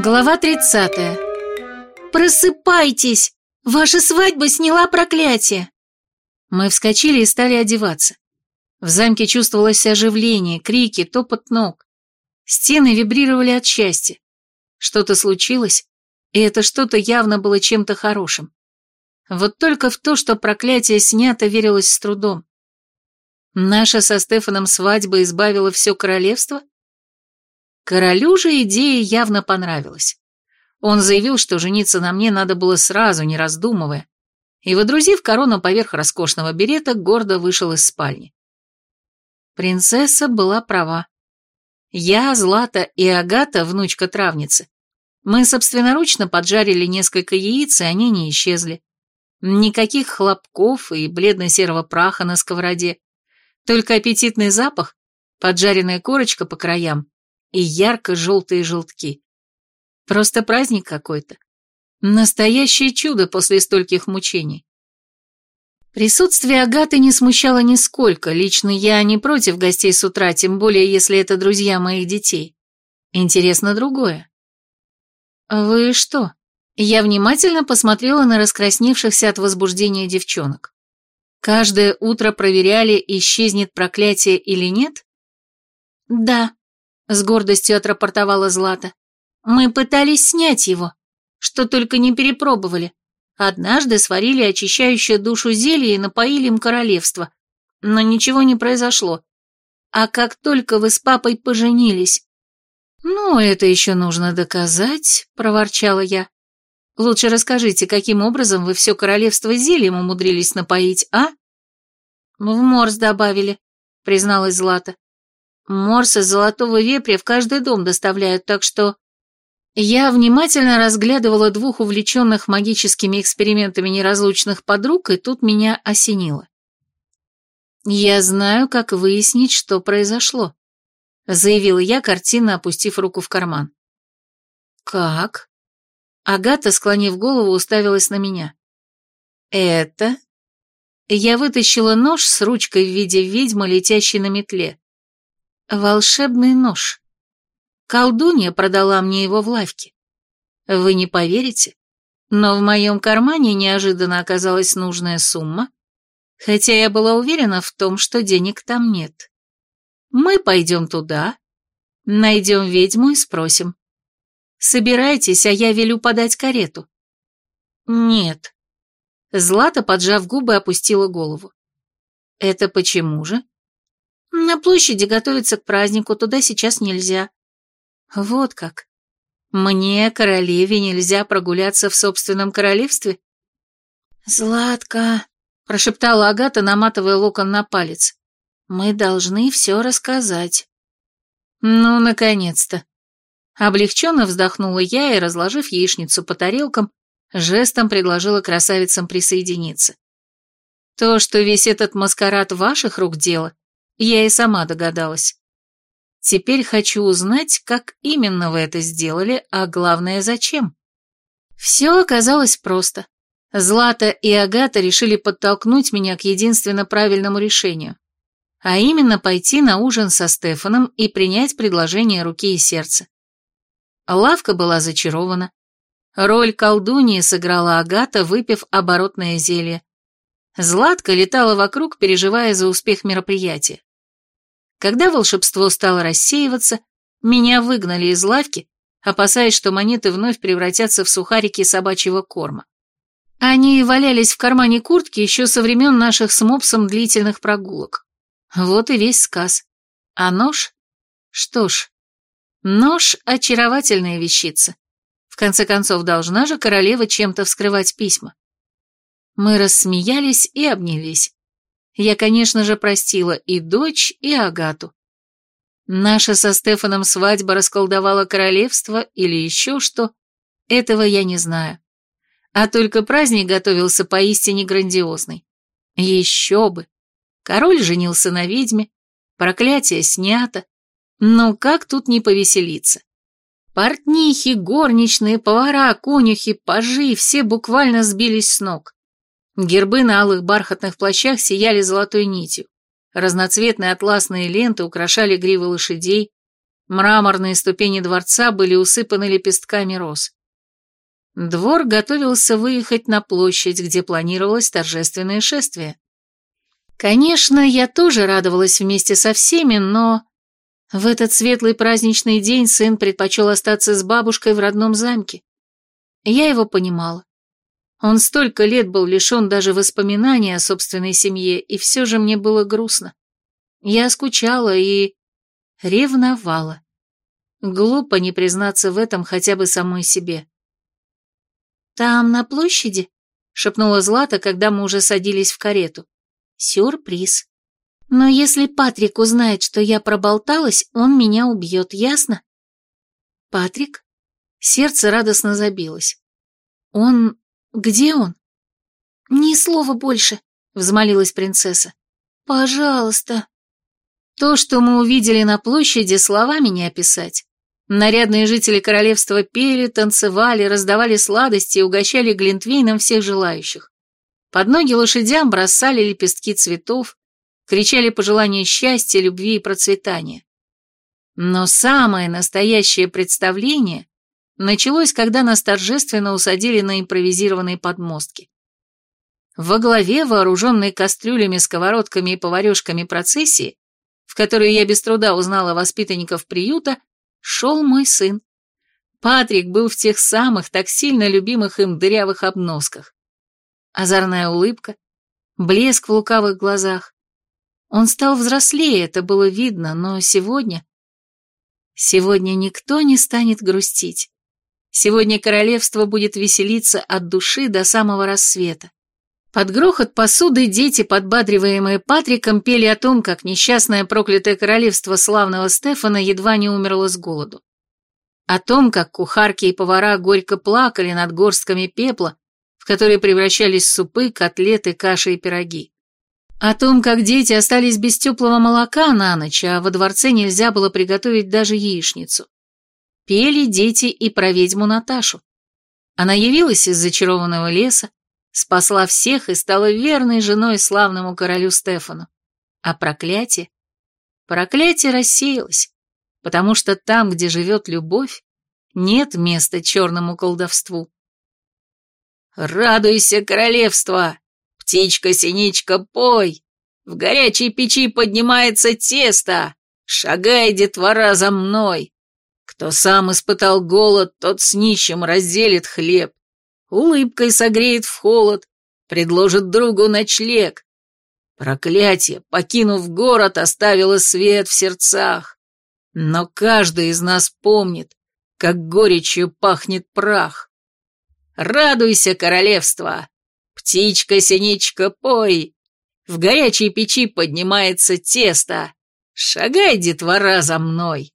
Глава 30. «Просыпайтесь! Ваша свадьба сняла проклятие!» Мы вскочили и стали одеваться. В замке чувствовалось оживление, крики, топот ног. Стены вибрировали от счастья. Что-то случилось, и это что-то явно было чем-то хорошим. Вот только в то, что проклятие снято, верилось с трудом. Наша со Стефаном свадьба избавила все королевство? Королю же идея явно понравилась. Он заявил, что жениться на мне надо было сразу, не раздумывая, и, водрузив корону поверх роскошного берета, гордо вышел из спальни. Принцесса была права. Я, Злата и Агата, внучка травницы, мы собственноручно поджарили несколько яиц, и они не исчезли. Никаких хлопков и бледно-серого праха на сковороде, только аппетитный запах, поджаренная корочка по краям и ярко-желтые желтки. Просто праздник какой-то. Настоящее чудо после стольких мучений. Присутствие Агаты не смущало нисколько, лично я не против гостей с утра, тем более если это друзья моих детей. Интересно другое. «Вы что?» Я внимательно посмотрела на раскрасневшихся от возбуждения девчонок. Каждое утро проверяли, исчезнет проклятие или нет? «Да», с гордостью отрапортовала Злата. Мы пытались снять его, что только не перепробовали. Однажды сварили очищающее душу зелье и напоили им королевство. Но ничего не произошло. А как только вы с папой поженились... «Ну, это еще нужно доказать», — проворчала я. «Лучше расскажите, каким образом вы все королевство зельем умудрились напоить, а?» «В морс добавили», — призналась Злата. Морса золотого вепря в каждый дом доставляют, так что... Я внимательно разглядывала двух увлеченных магическими экспериментами неразлучных подруг, и тут меня осенило. «Я знаю, как выяснить, что произошло», — заявила я, картинно опустив руку в карман. «Как?» Агата, склонив голову, уставилась на меня. «Это?» Я вытащила нож с ручкой в виде ведьмы, летящей на метле. Волшебный нож. Колдунья продала мне его в лавке. Вы не поверите, но в моем кармане неожиданно оказалась нужная сумма, хотя я была уверена в том, что денег там нет. Мы пойдем туда, найдем ведьму и спросим. Собирайтесь, а я велю подать карету. Нет. Злата, поджав губы, опустила голову. Это почему же? На площади готовятся к празднику, туда сейчас нельзя. Вот как. Мне, королеве, нельзя прогуляться в собственном королевстве? Златка, прошептала Агата, наматывая локон на палец. Мы должны все рассказать. Ну, наконец-то. Облегченно вздохнула я и, разложив яичницу по тарелкам, жестом предложила красавицам присоединиться. То, что весь этот маскарад ваших рук дело, я и сама догадалась. Теперь хочу узнать, как именно вы это сделали, а главное, зачем. Все оказалось просто. Злата и Агата решили подтолкнуть меня к единственно правильному решению, а именно пойти на ужин со Стефаном и принять предложение руки и сердца. Лавка была зачарована. Роль колдуньи сыграла Агата, выпив оборотное зелье. Златка летала вокруг, переживая за успех мероприятия. Когда волшебство стало рассеиваться, меня выгнали из лавки, опасаясь, что монеты вновь превратятся в сухарики собачьего корма. Они валялись в кармане куртки еще со времен наших с мопсом длительных прогулок. Вот и весь сказ. А нож? Что ж, нож — очаровательная вещица. В конце концов, должна же королева чем-то вскрывать письма. Мы рассмеялись и обнялись. Я, конечно же, простила и дочь, и Агату. Наша со Стефаном свадьба расколдовала королевство или еще что, этого я не знаю. А только праздник готовился поистине грандиозный. Еще бы. Король женился на ведьме, проклятие снято. Ну как тут не повеселиться? Портнихи, горничные, повара, конюхи, пажи все буквально сбились с ног. Гербы на алых бархатных плащах сияли золотой нитью. Разноцветные атласные ленты украшали гривы лошадей. Мраморные ступени дворца были усыпаны лепестками роз. Двор готовился выехать на площадь, где планировалось торжественное шествие. Конечно, я тоже радовалась вместе со всеми, но... В этот светлый праздничный день сын предпочел остаться с бабушкой в родном замке. Я его понимала. Он столько лет был лишен даже воспоминаний о собственной семье, и все же мне было грустно. Я скучала и ревновала. Глупо не признаться в этом хотя бы самой себе. «Там, на площади?» — шепнула Злата, когда мы уже садились в карету. «Сюрприз. Но если Патрик узнает, что я проболталась, он меня убьет, ясно?» «Патрик?» Сердце радостно забилось. «Он... где он?» «Ни слова больше», — взмолилась принцесса. «Пожалуйста». То, что мы увидели на площади, словами не описать. Нарядные жители королевства пели, танцевали, раздавали сладости и угощали глинтвейном всех желающих. Под ноги лошадям бросали лепестки цветов, кричали пожелания счастья, любви и процветания. Но самое настоящее представление началось, когда нас торжественно усадили на импровизированные подмостки. Во главе, вооруженной кастрюлями, сковородками и поварешками процессии, в которой я без труда узнала воспитанников приюта, шел мой сын. Патрик был в тех самых, так сильно любимых им дырявых обносках. Озорная улыбка, блеск в лукавых глазах. Он стал взрослее, это было видно, но сегодня... Сегодня никто не станет грустить. Сегодня королевство будет веселиться от души до самого рассвета. Под грохот посуды дети, подбадриваемые Патриком, пели о том, как несчастное проклятое королевство славного Стефана едва не умерло с голоду. О том, как кухарки и повара горько плакали над горстками пепла, в которые превращались супы, котлеты, каши и пироги. О том, как дети остались без теплого молока на ночь, а во дворце нельзя было приготовить даже яичницу. Пели дети и про ведьму Наташу. Она явилась из зачарованного леса, спасла всех и стала верной женой славному королю Стефану. А проклятие? Проклятие рассеялось, потому что там, где живет любовь, нет места черному колдовству. «Радуйся, королевство! Птичка-синичка, пой! В горячей печи поднимается тесто! Шагай, детвора, за мной! Кто сам испытал голод, тот с нищим разделит хлеб улыбкой согреет в холод, предложит другу ночлег. Проклятие, покинув город, оставило свет в сердцах. Но каждый из нас помнит, как горечью пахнет прах. Радуйся, королевство! Птичка-синичка, пой! В горячей печи поднимается тесто. Шагай, детвора, за мной.